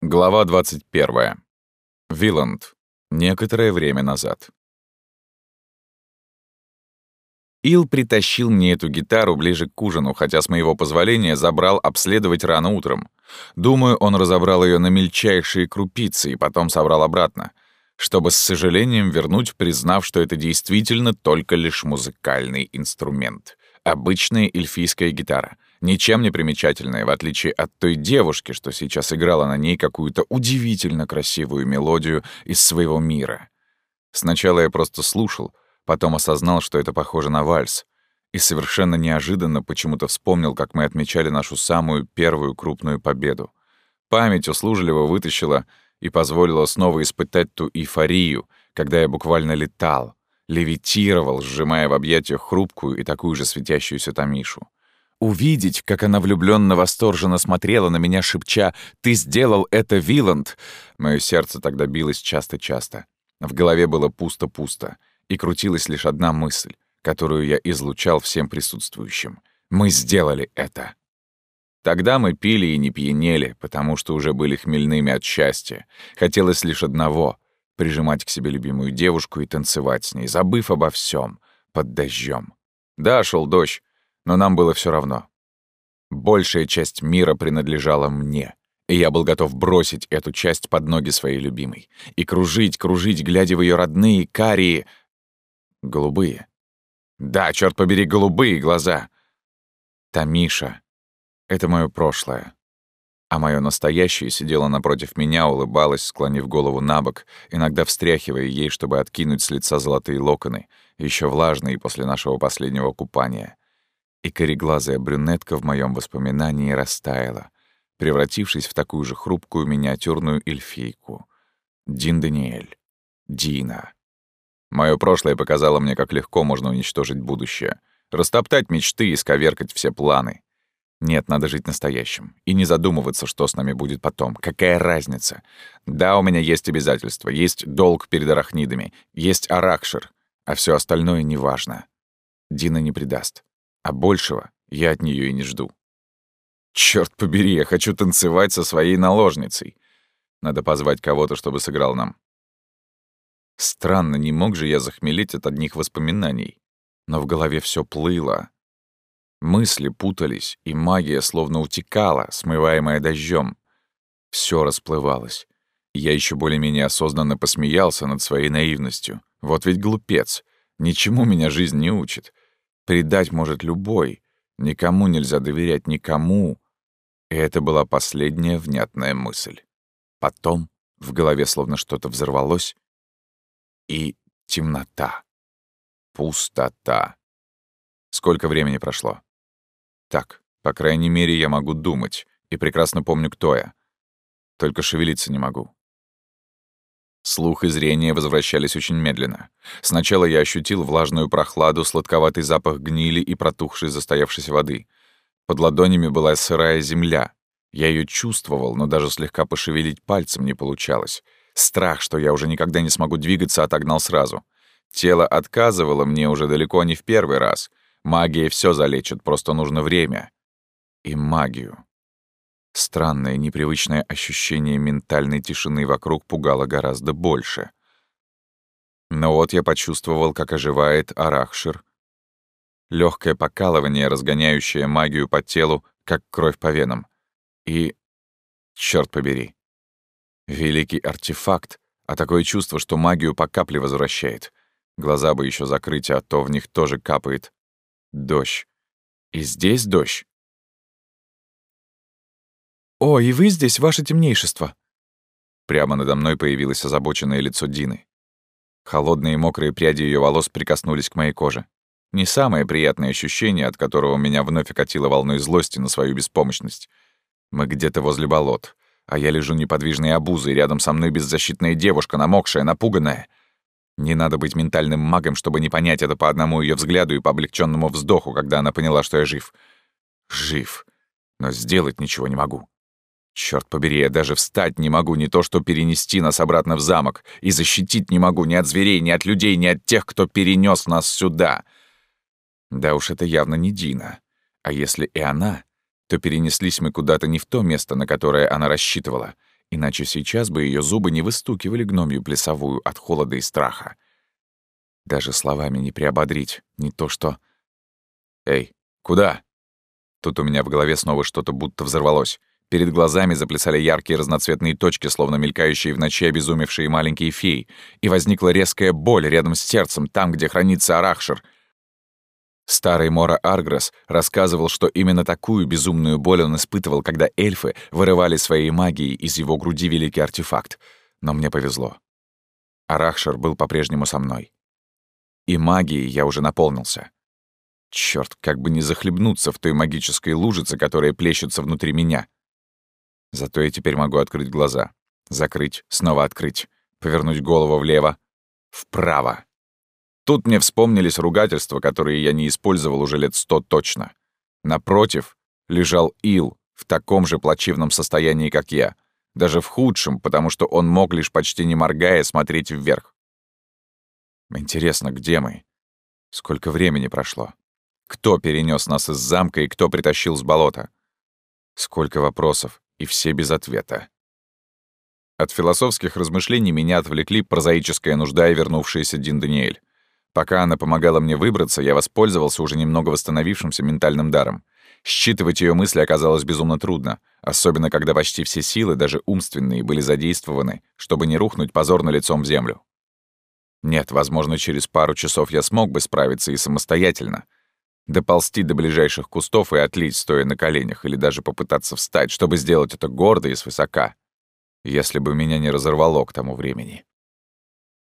Глава 21. Виланд. Некоторое время назад. Ил притащил мне эту гитару ближе к ужину, хотя с моего позволения забрал обследовать рано утром. Думаю, он разобрал ее на мельчайшие крупицы и потом собрал обратно, чтобы с сожалением вернуть, признав, что это действительно только лишь музыкальный инструмент. Обычная эльфийская гитара — Ничем не примечательная, в отличие от той девушки, что сейчас играла на ней какую-то удивительно красивую мелодию из своего мира. Сначала я просто слушал, потом осознал, что это похоже на вальс, и совершенно неожиданно почему-то вспомнил, как мы отмечали нашу самую первую крупную победу. Память услужливо вытащила и позволила снова испытать ту эйфорию, когда я буквально летал, левитировал, сжимая в объятиях хрупкую и такую же светящуюся Тамишу. Увидеть, как она влюбленно восторженно смотрела на меня, шепча «Ты сделал это, Виланд!» Мое сердце тогда билось часто-часто. В голове было пусто-пусто, и крутилась лишь одна мысль, которую я излучал всем присутствующим. «Мы сделали это!» Тогда мы пили и не пьянели, потому что уже были хмельными от счастья. Хотелось лишь одного — прижимать к себе любимую девушку и танцевать с ней, забыв обо всем под дождем. Да, шел дождь, но нам было все равно. Большая часть мира принадлежала мне, и я был готов бросить эту часть под ноги своей любимой и кружить, кружить, глядя в ее родные, карие... Голубые. Да, черт побери, голубые глаза. Тамиша — это мое прошлое. А мое настоящее сидело напротив меня, улыбалась, склонив голову на бок, иногда встряхивая ей, чтобы откинуть с лица золотые локоны, еще влажные после нашего последнего купания и кореглазая брюнетка в моем воспоминании растаяла, превратившись в такую же хрупкую миниатюрную эльфийку. Дин Даниэль. Дина. Мое прошлое показало мне, как легко можно уничтожить будущее, растоптать мечты и сковеркать все планы. Нет, надо жить настоящим и не задумываться, что с нами будет потом. Какая разница? Да, у меня есть обязательства, есть долг перед арахнидами, есть аракшир, а все остальное неважно. Дина не предаст. А большего я от нее и не жду. Черт побери, я хочу танцевать со своей наложницей. Надо позвать кого-то, чтобы сыграл нам. Странно, не мог же я захмелеть от одних воспоминаний. Но в голове все плыло. Мысли путались, и магия словно утекала, смываемая дождем. Все расплывалось. Я еще более-менее осознанно посмеялся над своей наивностью. Вот ведь глупец. Ничему меня жизнь не учит. Предать может любой. Никому нельзя доверять, никому. И это была последняя внятная мысль. Потом в голове словно что-то взорвалось, и темнота. Пустота. Сколько времени прошло? Так, по крайней мере, я могу думать, и прекрасно помню, кто я. Только шевелиться не могу. Слух и зрение возвращались очень медленно. Сначала я ощутил влажную прохладу, сладковатый запах гнили и протухшей застоявшейся воды. Под ладонями была сырая земля. Я ее чувствовал, но даже слегка пошевелить пальцем не получалось. Страх, что я уже никогда не смогу двигаться, отогнал сразу. Тело отказывало мне уже далеко не в первый раз. Магия все залечит, просто нужно время. И магию. Странное, непривычное ощущение ментальной тишины вокруг пугало гораздо больше. Но вот я почувствовал, как оживает Арахшир. Легкое покалывание, разгоняющее магию по телу, как кровь по венам. И... черт побери. Великий артефакт, а такое чувство, что магию по капле возвращает. Глаза бы еще закрыть, а то в них тоже капает дождь. И здесь дождь. «О, и вы здесь, ваше темнейшество!» Прямо надо мной появилось озабоченное лицо Дины. Холодные мокрые пряди ее волос прикоснулись к моей коже. Не самое приятное ощущение, от которого меня вновь окатило волной злости на свою беспомощность. Мы где-то возле болот, а я лежу неподвижной обузой, рядом со мной беззащитная девушка, намокшая, напуганная. Не надо быть ментальным магом, чтобы не понять это по одному ее взгляду и по облегченному вздоху, когда она поняла, что я жив. Жив. Но сделать ничего не могу. Черт побери, я даже встать не могу, не то что перенести нас обратно в замок, и защитить не могу ни от зверей, ни от людей, ни от тех, кто перенес нас сюда. Да уж это явно не Дина. А если и она, то перенеслись мы куда-то не в то место, на которое она рассчитывала, иначе сейчас бы ее зубы не выстукивали гномью плясовую от холода и страха. Даже словами не приободрить, не то что... «Эй, куда?» Тут у меня в голове снова что-то будто взорвалось. Перед глазами заплясали яркие разноцветные точки, словно мелькающие в ночи обезумевшие маленькие феи, и возникла резкая боль рядом с сердцем, там, где хранится Арахшер. Старый Мора Аргресс рассказывал, что именно такую безумную боль он испытывал, когда эльфы вырывали своей магией из его груди великий артефакт. Но мне повезло. Арахшер был по-прежнему со мной. И магией я уже наполнился. Черт, как бы не захлебнуться в той магической лужице, которая плещется внутри меня. Зато я теперь могу открыть глаза. Закрыть, снова открыть. Повернуть голову влево, вправо. Тут мне вспомнились ругательства, которые я не использовал уже лет сто точно. Напротив лежал Ил в таком же плачевном состоянии, как я. Даже в худшем, потому что он мог лишь почти не моргая смотреть вверх. Интересно, где мы? Сколько времени прошло? Кто перенес нас из замка и кто притащил с болота? Сколько вопросов, и все без ответа. От философских размышлений меня отвлекли прозаическая нужда и вернувшаяся Дин Даниэль. Пока она помогала мне выбраться, я воспользовался уже немного восстановившимся ментальным даром. Считывать ее мысли оказалось безумно трудно, особенно когда почти все силы, даже умственные, были задействованы, чтобы не рухнуть позорно лицом в землю. Нет, возможно, через пару часов я смог бы справиться и самостоятельно — доползти до ближайших кустов и отлить, стоя на коленях, или даже попытаться встать, чтобы сделать это гордо и свысока, если бы меня не разорвало к тому времени.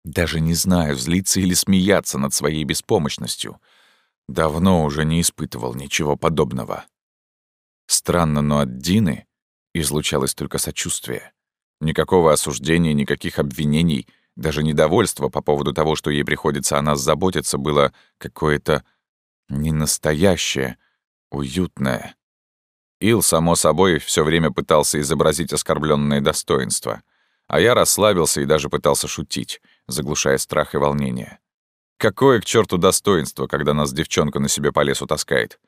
Даже не знаю, злиться или смеяться над своей беспомощностью. Давно уже не испытывал ничего подобного. Странно, но от Дины излучалось только сочувствие. Никакого осуждения, никаких обвинений, даже недовольства по поводу того, что ей приходится о нас заботиться, было какое-то не настоящее, уютное. Ил, само собой, все время пытался изобразить оскорбленное достоинство, а я расслабился и даже пытался шутить, заглушая страх и волнение. Какое к черту достоинство, когда нас девчонка на себе по лесу таскает?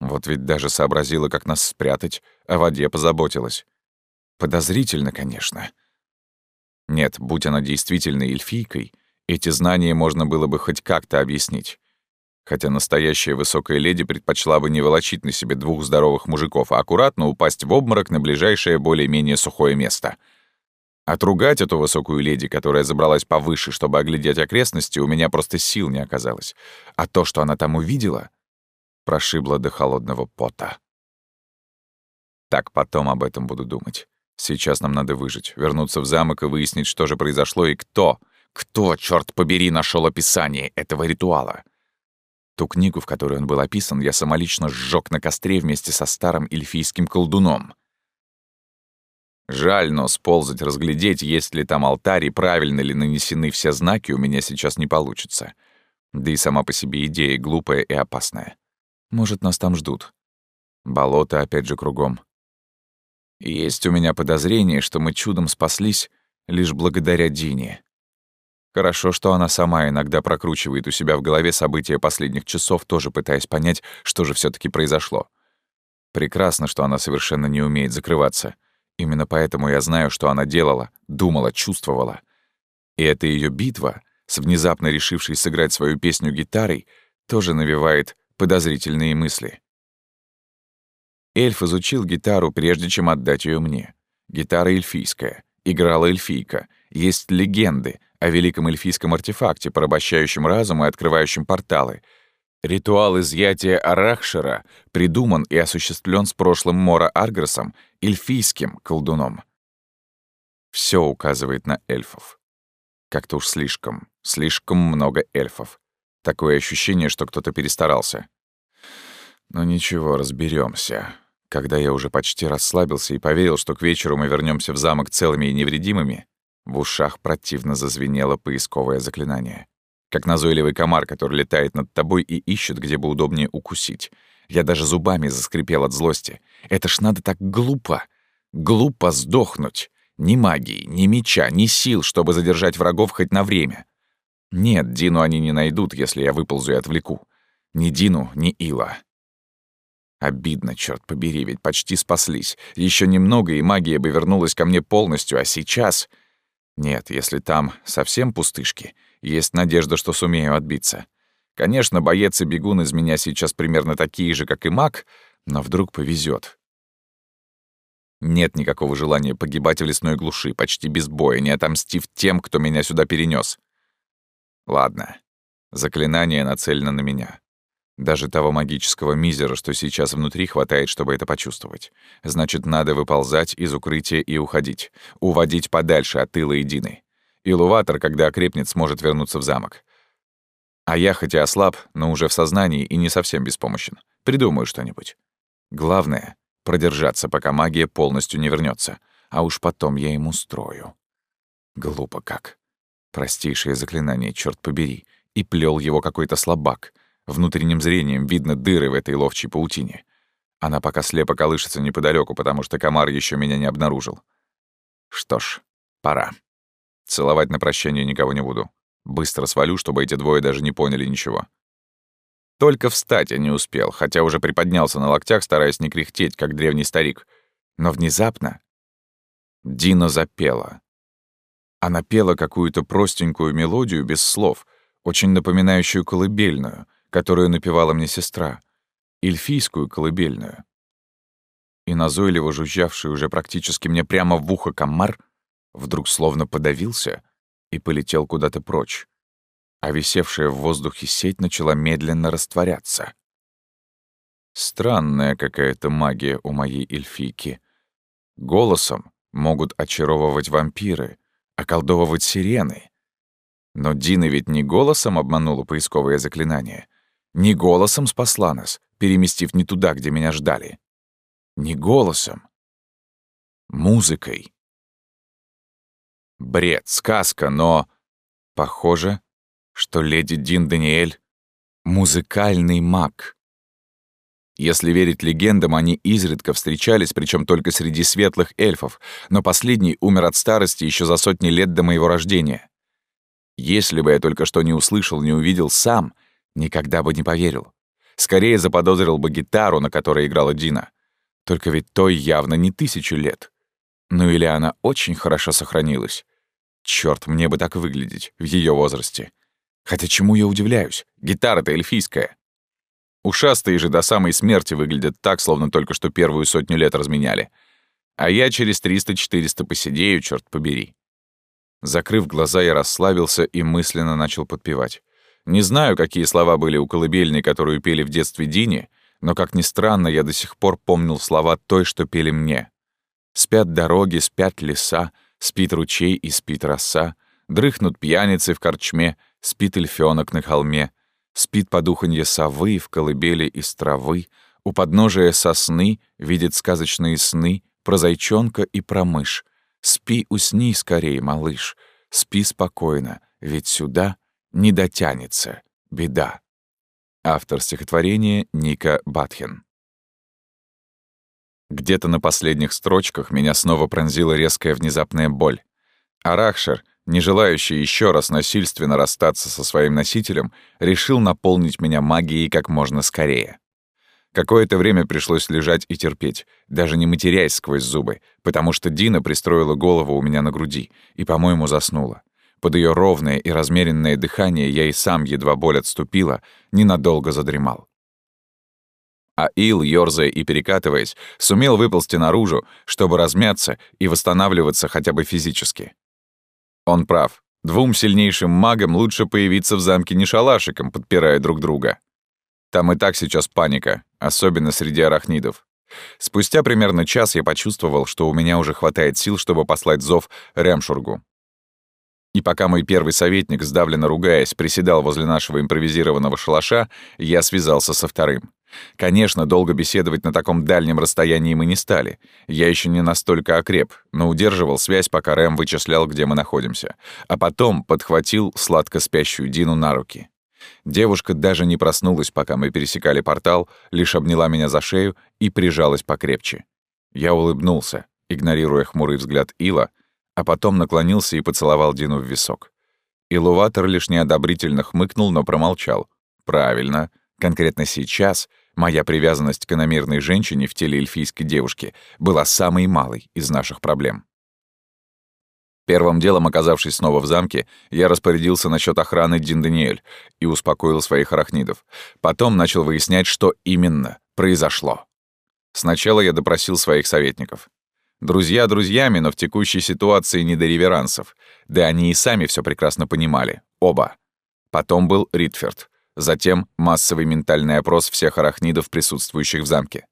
Вот ведь даже сообразила, как нас спрятать, о воде позаботилась. Подозрительно, конечно. Нет, будь она действительно эльфийкой, эти знания можно было бы хоть как-то объяснить хотя настоящая высокая леди предпочла бы не волочить на себе двух здоровых мужиков, а аккуратно упасть в обморок на ближайшее более-менее сухое место. Отругать эту высокую леди, которая забралась повыше, чтобы оглядеть окрестности, у меня просто сил не оказалось. А то, что она там увидела, прошибло до холодного пота. Так, потом об этом буду думать. Сейчас нам надо выжить, вернуться в замок и выяснить, что же произошло и кто, кто, черт побери, нашел описание этого ритуала. Ту книгу, в которой он был описан, я самолично сжег на костре вместе со старым эльфийским колдуном. Жаль, но сползать, разглядеть, есть ли там алтарь и правильно ли нанесены все знаки, у меня сейчас не получится. Да и сама по себе идея глупая и опасная. Может, нас там ждут. Болото опять же кругом. есть у меня подозрение, что мы чудом спаслись лишь благодаря Дине. Хорошо, что она сама иногда прокручивает у себя в голове события последних часов, тоже пытаясь понять, что же все таки произошло. Прекрасно, что она совершенно не умеет закрываться. Именно поэтому я знаю, что она делала, думала, чувствовала. И эта ее битва, с внезапно решившей сыграть свою песню гитарой, тоже навевает подозрительные мысли. Эльф изучил гитару, прежде чем отдать ее мне. Гитара эльфийская, играла эльфийка. Есть легенды, о великом эльфийском артефакте, порабощающем разум и открывающем порталы. Ритуал изъятия Арахшера придуман и осуществлен с прошлым Мора Аргресом, эльфийским колдуном. Все указывает на эльфов. Как-то уж слишком, слишком много эльфов. Такое ощущение, что кто-то перестарался. Но ничего, разберемся. Когда я уже почти расслабился и поверил, что к вечеру мы вернемся в замок целыми и невредимыми, в ушах противно зазвенело поисковое заклинание. Как назойливый комар, который летает над тобой и ищет, где бы удобнее укусить. Я даже зубами заскрипел от злости. Это ж надо так глупо. Глупо сдохнуть. Ни магии, ни меча, ни сил, чтобы задержать врагов хоть на время. Нет, Дину они не найдут, если я выползу и отвлеку. Ни Дину, ни Ила. Обидно, черт побери, ведь почти спаслись. Еще немного, и магия бы вернулась ко мне полностью, а сейчас... Нет, если там совсем пустышки, есть надежда, что сумею отбиться. Конечно, боец и бегун из меня сейчас примерно такие же, как и маг, но вдруг повезет. Нет никакого желания погибать в лесной глуши, почти без боя, не отомстив тем, кто меня сюда перенес. Ладно. Заклинание нацелено на меня. Даже того магического мизера, что сейчас внутри, хватает, чтобы это почувствовать. Значит, надо выползать из укрытия и уходить. Уводить подальше от тыла и Дины. Илуватор, когда окрепнет, сможет вернуться в замок. А я, хотя ослаб, но уже в сознании и не совсем беспомощен. Придумаю что-нибудь. Главное — продержаться, пока магия полностью не вернется, А уж потом я ему строю. Глупо как. Простейшее заклинание, черт побери. И плел его какой-то слабак. Внутренним зрением видно дыры в этой ловчей паутине. Она пока слепо колышется неподалеку, потому что комар еще меня не обнаружил. Что ж, пора. Целовать на прощание никого не буду. Быстро свалю, чтобы эти двое даже не поняли ничего. Только встать я не успел, хотя уже приподнялся на локтях, стараясь не кряхтеть, как древний старик. Но внезапно Дина запела. Она пела какую-то простенькую мелодию без слов, очень напоминающую колыбельную, которую напевала мне сестра, эльфийскую колыбельную. И назойливо жужжавший уже практически мне прямо в ухо комар вдруг словно подавился и полетел куда-то прочь а висевшая в воздухе сеть начала медленно растворяться. Странная какая-то магия у моей эльфийки. Голосом могут очаровывать вампиры, околдовывать сирены. Но Дина ведь не голосом обманула поисковое заклинание, не голосом спасла нас, переместив не туда, где меня ждали. Не голосом. Музыкой. Бред, сказка, но... Похоже, что леди Дин Даниэль — музыкальный маг. Если верить легендам, они изредка встречались, причем только среди светлых эльфов, но последний умер от старости еще за сотни лет до моего рождения. Если бы я только что не услышал, не увидел сам, никогда бы не поверил. Скорее заподозрил бы гитару, на которой играла Дина. Только ведь той явно не тысячу лет. Ну или она очень хорошо сохранилась. Черт, мне бы так выглядеть в ее возрасте. Хотя чему я удивляюсь? Гитара-то эльфийская. Ушастые же до самой смерти выглядят так, словно только что первую сотню лет разменяли. А я через 300-400 посидею, черт побери. Закрыв глаза, я расслабился и мысленно начал подпевать. Не знаю, какие слова были у колыбельной, которую пели в детстве Дине, но, как ни странно, я до сих пор помнил слова той, что пели мне. «Спят дороги, спят леса, спит ручей и спит роса, дрыхнут пьяницы в корчме, Спит эльфёнок на холме, спит подуханье совы в колыбели из травы, у подножия сосны видит сказочные сны про зайчонка и про мышь. Спи, усни скорей, малыш, спи спокойно, ведь сюда не дотянется беда. Автор стихотворения Ника Батхен. Где-то на последних строчках меня снова пронзила резкая внезапная боль. Арахшер, не желающий еще раз насильственно расстаться со своим носителем, решил наполнить меня магией как можно скорее. Какое-то время пришлось лежать и терпеть, даже не матерясь сквозь зубы, потому что Дина пристроила голову у меня на груди и, по-моему, заснула. Под ее ровное и размеренное дыхание я и сам, едва боль отступила, ненадолго задремал. А Ил, ёрзая и перекатываясь, сумел выползти наружу, чтобы размяться и восстанавливаться хотя бы физически. Он прав. Двум сильнейшим магам лучше появиться в замке не шалашиком, подпирая друг друга. Там и так сейчас паника, особенно среди арахнидов. Спустя примерно час я почувствовал, что у меня уже хватает сил, чтобы послать зов Рямшургу. И пока мой первый советник, сдавленно ругаясь, приседал возле нашего импровизированного шалаша, я связался со вторым. Конечно, долго беседовать на таком дальнем расстоянии мы не стали. Я еще не настолько окреп, но удерживал связь, пока Рэм вычислял, где мы находимся. А потом подхватил сладко спящую Дину на руки. Девушка даже не проснулась, пока мы пересекали портал, лишь обняла меня за шею и прижалась покрепче. Я улыбнулся, игнорируя хмурый взгляд Ила, а потом наклонился и поцеловал Дину в висок. Илуватор лишь неодобрительно хмыкнул, но промолчал. «Правильно. Конкретно сейчас Моя привязанность к иномерной женщине в теле эльфийской девушки была самой малой из наших проблем. Первым делом, оказавшись снова в замке, я распорядился насчет охраны Дин Даниэль и успокоил своих арахнидов. Потом начал выяснять, что именно произошло. Сначала я допросил своих советников. Друзья друзьями, но в текущей ситуации не до реверансов. Да они и сами все прекрасно понимали. Оба. Потом был Ритферд. Затем массовый ментальный опрос всех арахнидов, присутствующих в замке.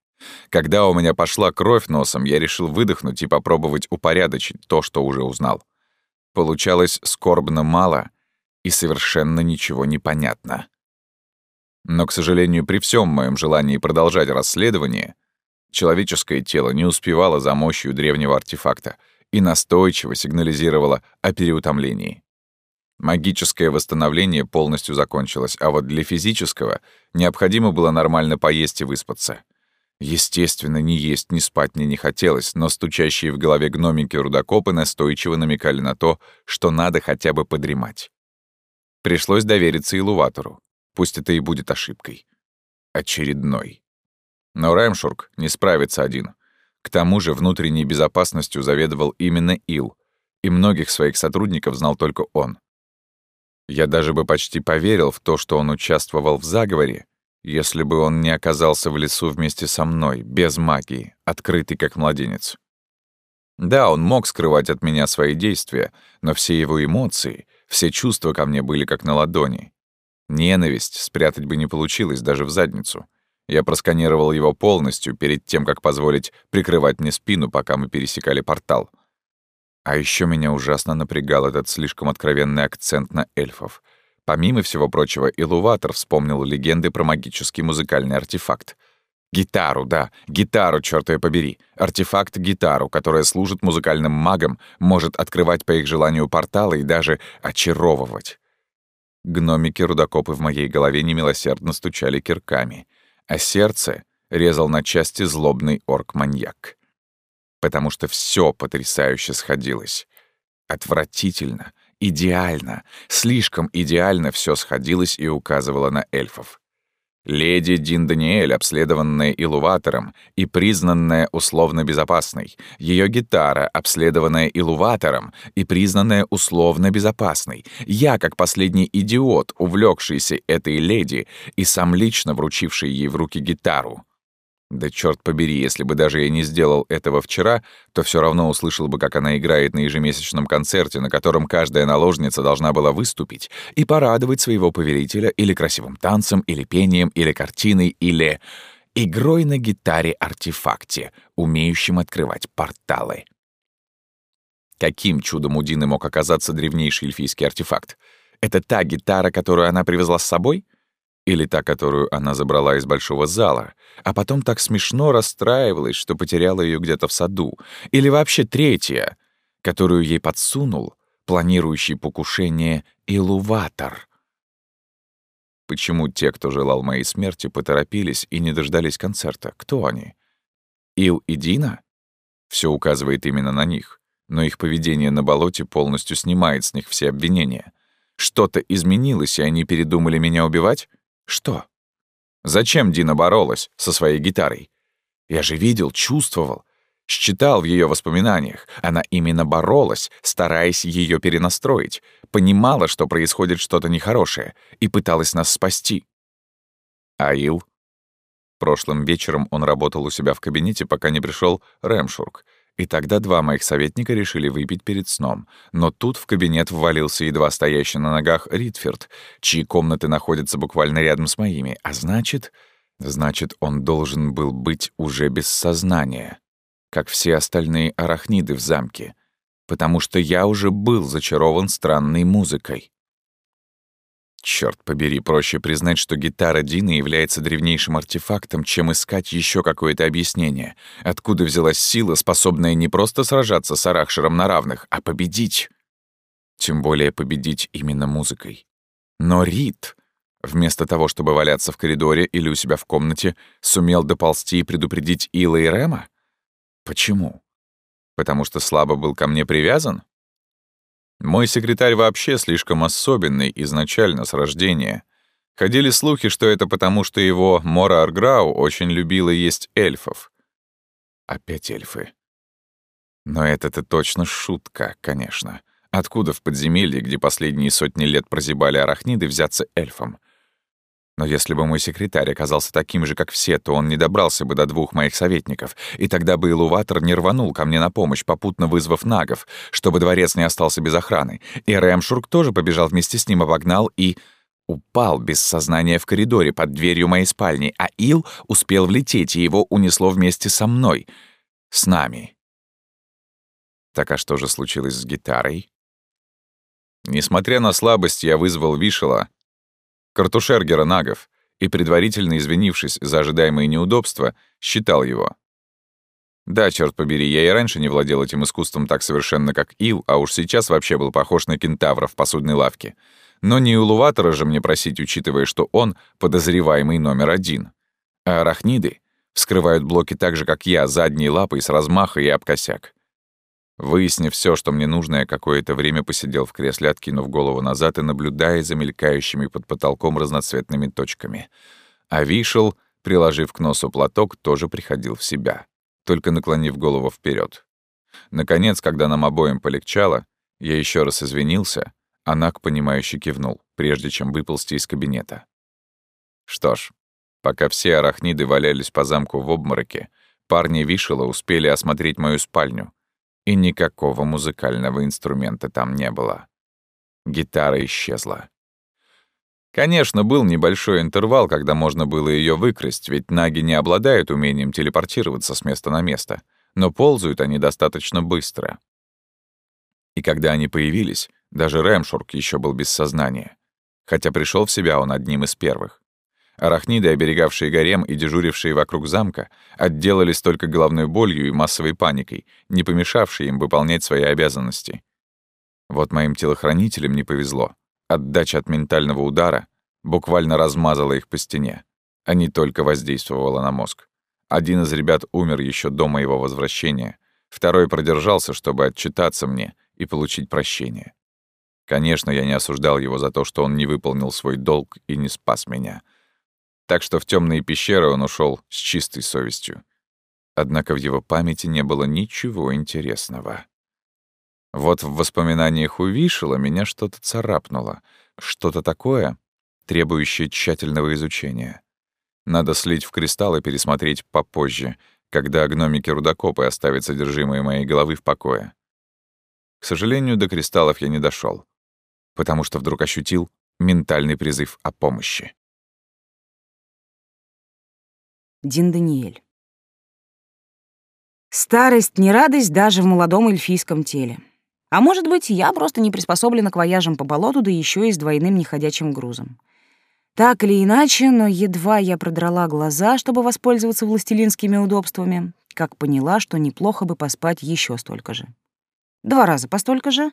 Когда у меня пошла кровь носом, я решил выдохнуть и попробовать упорядочить то, что уже узнал. Получалось скорбно мало и совершенно ничего не понятно. Но, к сожалению, при всем моем желании продолжать расследование, человеческое тело не успевало за мощью древнего артефакта и настойчиво сигнализировало о переутомлении. Магическое восстановление полностью закончилось, а вот для физического необходимо было нормально поесть и выспаться — Естественно, ни есть, ни спать мне не хотелось, но стучащие в голове гномики-рудокопы настойчиво намекали на то, что надо хотя бы подремать. Пришлось довериться Илуватору. Пусть это и будет ошибкой. Очередной. Но Рэмшург не справится один. К тому же внутренней безопасностью заведовал именно Ил, и многих своих сотрудников знал только он. Я даже бы почти поверил в то, что он участвовал в заговоре, если бы он не оказался в лесу вместе со мной, без магии, открытый как младенец. Да, он мог скрывать от меня свои действия, но все его эмоции, все чувства ко мне были как на ладони. Ненависть спрятать бы не получилось даже в задницу. Я просканировал его полностью перед тем, как позволить прикрывать мне спину, пока мы пересекали портал. А еще меня ужасно напрягал этот слишком откровенный акцент на эльфов — Помимо всего прочего, Илуватор вспомнил легенды про магический музыкальный артефакт. Гитару, да, гитару, чёрт её побери. Артефакт-гитару, которая служит музыкальным магам, может открывать по их желанию порталы и даже очаровывать. Гномики-рудокопы в моей голове немилосердно стучали кирками, а сердце резал на части злобный орк-маньяк. Потому что всё потрясающе сходилось. Отвратительно, Идеально, слишком идеально все сходилось и указывало на эльфов. Леди Дин Даниэль, обследованная Илуватором и признанная условно безопасной. Ее гитара, обследованная Илуватором и признанная условно безопасной. Я, как последний идиот, увлекшийся этой леди и сам лично вручивший ей в руки гитару. Да черт побери, если бы даже я не сделал этого вчера, то все равно услышал бы, как она играет на ежемесячном концерте, на котором каждая наложница должна была выступить и порадовать своего повелителя или красивым танцем, или пением, или картиной, или игрой на гитаре-артефакте, умеющим открывать порталы. Каким чудом у Дины мог оказаться древнейший эльфийский артефакт? Это та гитара, которую она привезла с собой? Или та, которую она забрала из большого зала, а потом так смешно расстраивалась, что потеряла ее где-то в саду. Или вообще третья, которую ей подсунул планирующий покушение Илуватор. Почему те, кто желал моей смерти, поторопились и не дождались концерта? Кто они? Ил и Дина? Все указывает именно на них, но их поведение на болоте полностью снимает с них все обвинения. Что-то изменилось, и они передумали меня убивать? Что? Зачем Дина боролась со своей гитарой? Я же видел, чувствовал, считал в ее воспоминаниях. Она именно боролась, стараясь ее перенастроить, понимала, что происходит что-то нехорошее, и пыталась нас спасти. Аил? Прошлым вечером он работал у себя в кабинете, пока не пришел Рэмшург — и тогда два моих советника решили выпить перед сном. Но тут в кабинет ввалился едва стоящий на ногах Ритферд, чьи комнаты находятся буквально рядом с моими. А значит... Значит, он должен был быть уже без сознания, как все остальные арахниды в замке, потому что я уже был зачарован странной музыкой. Черт побери, проще признать, что гитара Дины является древнейшим артефактом, чем искать еще какое-то объяснение. Откуда взялась сила, способная не просто сражаться с Арахшером на равных, а победить? Тем более победить именно музыкой. Но Рид, вместо того, чтобы валяться в коридоре или у себя в комнате, сумел доползти и предупредить Ила и Рема? Почему? Потому что слабо был ко мне привязан? Мой секретарь вообще слишком особенный изначально с рождения. Ходили слухи, что это потому, что его Мора Арграу очень любила есть эльфов. Опять эльфы. Но это-то точно шутка, конечно. Откуда в подземелье, где последние сотни лет прозябали арахниды, взяться эльфам? Но если бы мой секретарь оказался таким же, как все, то он не добрался бы до двух моих советников, и тогда бы Илуватор не рванул ко мне на помощь, попутно вызвав нагов, чтобы дворец не остался без охраны. И Рэмшурк тоже побежал вместе с ним, обогнал и... Упал без сознания в коридоре под дверью моей спальни, а Ил успел влететь, и его унесло вместе со мной. С нами. Так а что же случилось с гитарой? Несмотря на слабость, я вызвал Вишела, картушергера нагов, и, предварительно извинившись за ожидаемые неудобства, считал его. Да, черт побери, я и раньше не владел этим искусством так совершенно, как Ил, а уж сейчас вообще был похож на кентавра в посудной лавке. Но не у Луватора же мне просить, учитывая, что он подозреваемый номер один. А арахниды вскрывают блоки так же, как я, задней лапой с размаха и об косяк. Выяснив все, что мне нужно, я какое-то время посидел в кресле, откинув голову назад и наблюдая за мелькающими под потолком разноцветными точками. А Вишел, приложив к носу платок, тоже приходил в себя, только наклонив голову вперед. Наконец, когда нам обоим полегчало, я еще раз извинился, а Нак, понимающе кивнул, прежде чем выползти из кабинета. Что ж, пока все арахниды валялись по замку в обмороке, парни Вишела успели осмотреть мою спальню, и никакого музыкального инструмента там не было. Гитара исчезла. Конечно, был небольшой интервал, когда можно было ее выкрасть, ведь наги не обладают умением телепортироваться с места на место, но ползают они достаточно быстро. И когда они появились, даже Рэмшурк еще был без сознания, хотя пришел в себя он одним из первых. Арахниды, оберегавшие гарем и дежурившие вокруг замка, отделались только головной болью и массовой паникой, не помешавшей им выполнять свои обязанности. Вот моим телохранителям не повезло. Отдача от ментального удара буквально размазала их по стене, а не только воздействовала на мозг. Один из ребят умер еще до моего возвращения, второй продержался, чтобы отчитаться мне и получить прощение. Конечно, я не осуждал его за то, что он не выполнил свой долг и не спас меня — так что в темные пещеры он ушел с чистой совестью. Однако в его памяти не было ничего интересного. Вот в воспоминаниях у меня что-то царапнуло, что-то такое, требующее тщательного изучения. Надо слить в кристалл и пересмотреть попозже, когда гномики-рудокопы оставят содержимое моей головы в покое. К сожалению, до кристаллов я не дошел, потому что вдруг ощутил ментальный призыв о помощи. Дин Даниэль. Старость не радость даже в молодом эльфийском теле. А может быть, я просто не приспособлена к вояжам по болоту, да еще и с двойным неходячим грузом. Так или иначе, но едва я продрала глаза, чтобы воспользоваться властелинскими удобствами, как поняла, что неплохо бы поспать еще столько же. Два раза по столько же.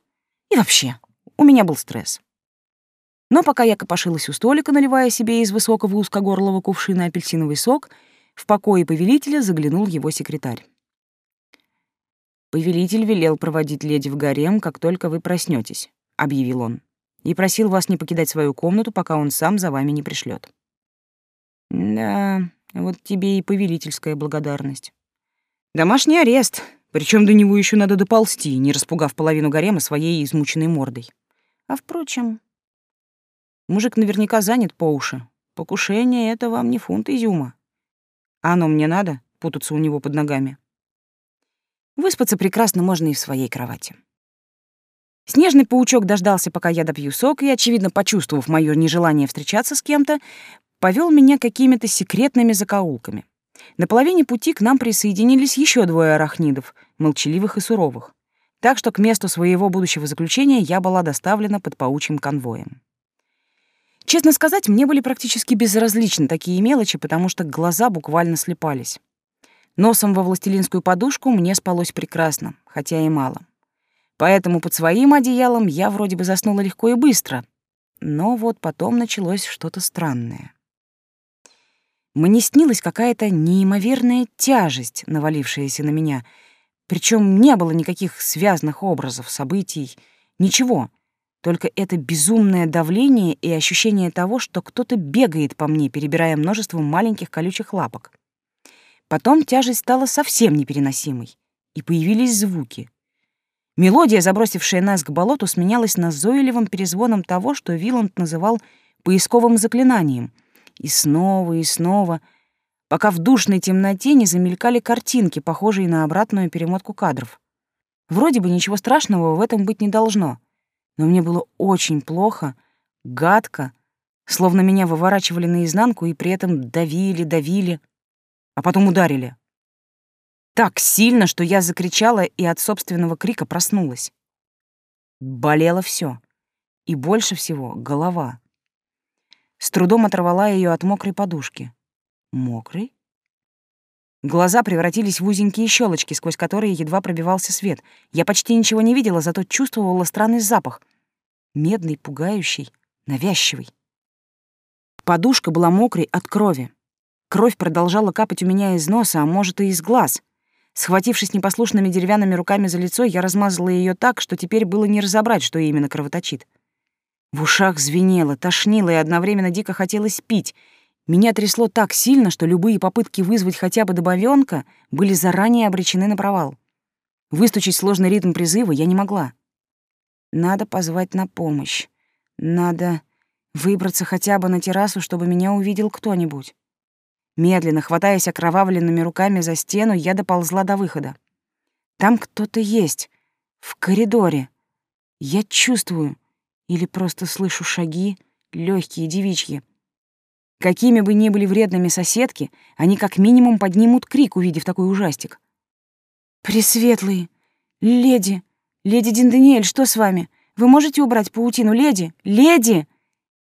И вообще, у меня был стресс. Но пока я копошилась у столика, наливая себе из высокого узкогорлого кувшина апельсиновый сок — в покое повелителя заглянул его секретарь. «Повелитель велел проводить леди в гарем, как только вы проснетесь, объявил он, «и просил вас не покидать свою комнату, пока он сам за вами не пришлет. «Да, вот тебе и повелительская благодарность. Домашний арест, причем до него еще надо доползти, не распугав половину гарема своей измученной мордой. А впрочем, мужик наверняка занят по уши. Покушение — это вам не фунт изюма. А оно мне надо путаться у него под ногами. Выспаться прекрасно можно и в своей кровати. Снежный паучок дождался, пока я допью сок, и, очевидно, почувствовав моё нежелание встречаться с кем-то, повел меня какими-то секретными закоулками. На половине пути к нам присоединились еще двое арахнидов, молчаливых и суровых. Так что к месту своего будущего заключения я была доставлена под паучьим конвоем. Честно сказать, мне были практически безразличны такие мелочи, потому что глаза буквально слепались. Носом во властелинскую подушку мне спалось прекрасно, хотя и мало. Поэтому под своим одеялом я вроде бы заснула легко и быстро. Но вот потом началось что-то странное. Мне снилась какая-то неимоверная тяжесть, навалившаяся на меня. Причем не было никаких связанных образов, событий, ничего — только это безумное давление и ощущение того, что кто-то бегает по мне, перебирая множество маленьких колючих лапок. Потом тяжесть стала совсем непереносимой, и появились звуки. Мелодия, забросившая нас к болоту, сменялась назойливым перезвоном того, что Виланд называл поисковым заклинанием. И снова, и снова, пока в душной темноте не замелькали картинки, похожие на обратную перемотку кадров. Вроде бы ничего страшного в этом быть не должно, но мне было очень плохо, гадко, словно меня выворачивали наизнанку и при этом давили, давили, а потом ударили. Так сильно, что я закричала и от собственного крика проснулась. Болело все, и больше всего голова. С трудом оторвала ее от мокрой подушки. Мокрый? Глаза превратились в узенькие щелочки, сквозь которые едва пробивался свет. Я почти ничего не видела, зато чувствовала странный запах. Медный, пугающий, навязчивый. Подушка была мокрой от крови. Кровь продолжала капать у меня из носа, а может, и из глаз. Схватившись непослушными деревянными руками за лицо, я размазала ее так, что теперь было не разобрать, что именно кровоточит. В ушах звенело, тошнило и одновременно дико хотелось пить — меня трясло так сильно, что любые попытки вызвать хотя бы добавёнка были заранее обречены на провал. Выстучить сложный ритм призыва я не могла. Надо позвать на помощь. Надо выбраться хотя бы на террасу, чтобы меня увидел кто-нибудь. Медленно, хватаясь окровавленными руками за стену, я доползла до выхода. Там кто-то есть. В коридоре. Я чувствую. Или просто слышу шаги, легкие, девичьи. Какими бы ни были вредными соседки, они как минимум поднимут крик, увидев такой ужастик. «Пресветлые! Леди! Леди Диндениэль, что с вами? Вы можете убрать паутину, леди? Леди!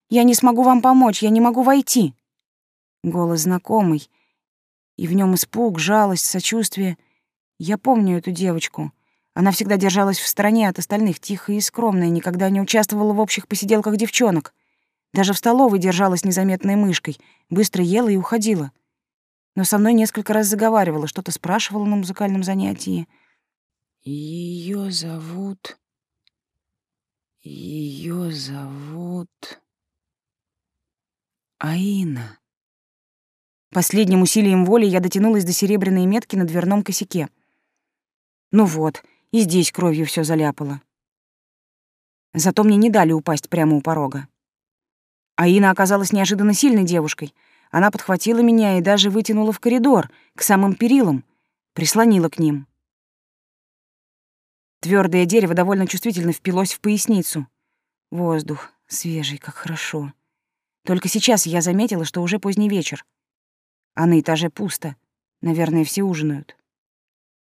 Я не смогу вам помочь, я не могу войти!» Голос знакомый, и в нем испуг, жалость, сочувствие. Я помню эту девочку. Она всегда держалась в стороне от остальных, тихая и скромная, никогда не участвовала в общих посиделках девчонок. Даже в столовой держалась незаметной мышкой, быстро ела и уходила. Но со мной несколько раз заговаривала, что-то спрашивала на музыкальном занятии. Ее зовут... Ее зовут... Аина. Последним усилием воли я дотянулась до серебряной метки на дверном косяке. Ну вот, и здесь кровью все заляпало. Зато мне не дали упасть прямо у порога. Аина оказалась неожиданно сильной девушкой. Она подхватила меня и даже вытянула в коридор, к самым перилам, прислонила к ним. Твердое дерево довольно чувствительно впилось в поясницу. Воздух свежий, как хорошо. Только сейчас я заметила, что уже поздний вечер. А на этаже пусто. Наверное, все ужинают.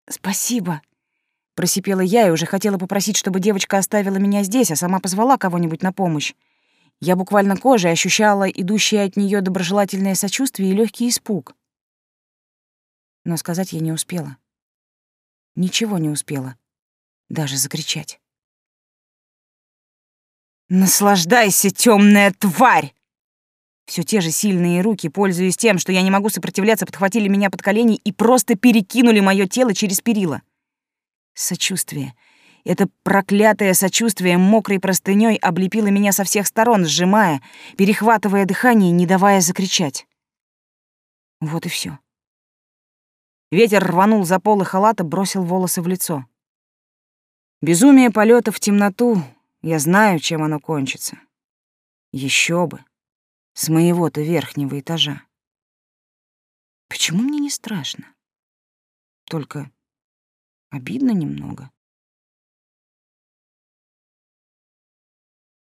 «Спасибо», — просипела я и уже хотела попросить, чтобы девочка оставила меня здесь, а сама позвала кого-нибудь на помощь. Я буквально кожей ощущала идущее от нее доброжелательное сочувствие и легкий испуг. Но сказать я не успела. Ничего не успела. Даже закричать. «Наслаждайся, темная тварь!» Все те же сильные руки, пользуясь тем, что я не могу сопротивляться, подхватили меня под колени и просто перекинули мое тело через перила. Сочувствие — это проклятое сочувствие мокрой простыней облепило меня со всех сторон, сжимая, перехватывая дыхание, не давая закричать. Вот и все. Ветер рванул за полы халата, бросил волосы в лицо. Безумие полета в темноту, я знаю, чем оно кончится. Еще бы. С моего-то верхнего этажа. Почему мне не страшно? Только обидно немного.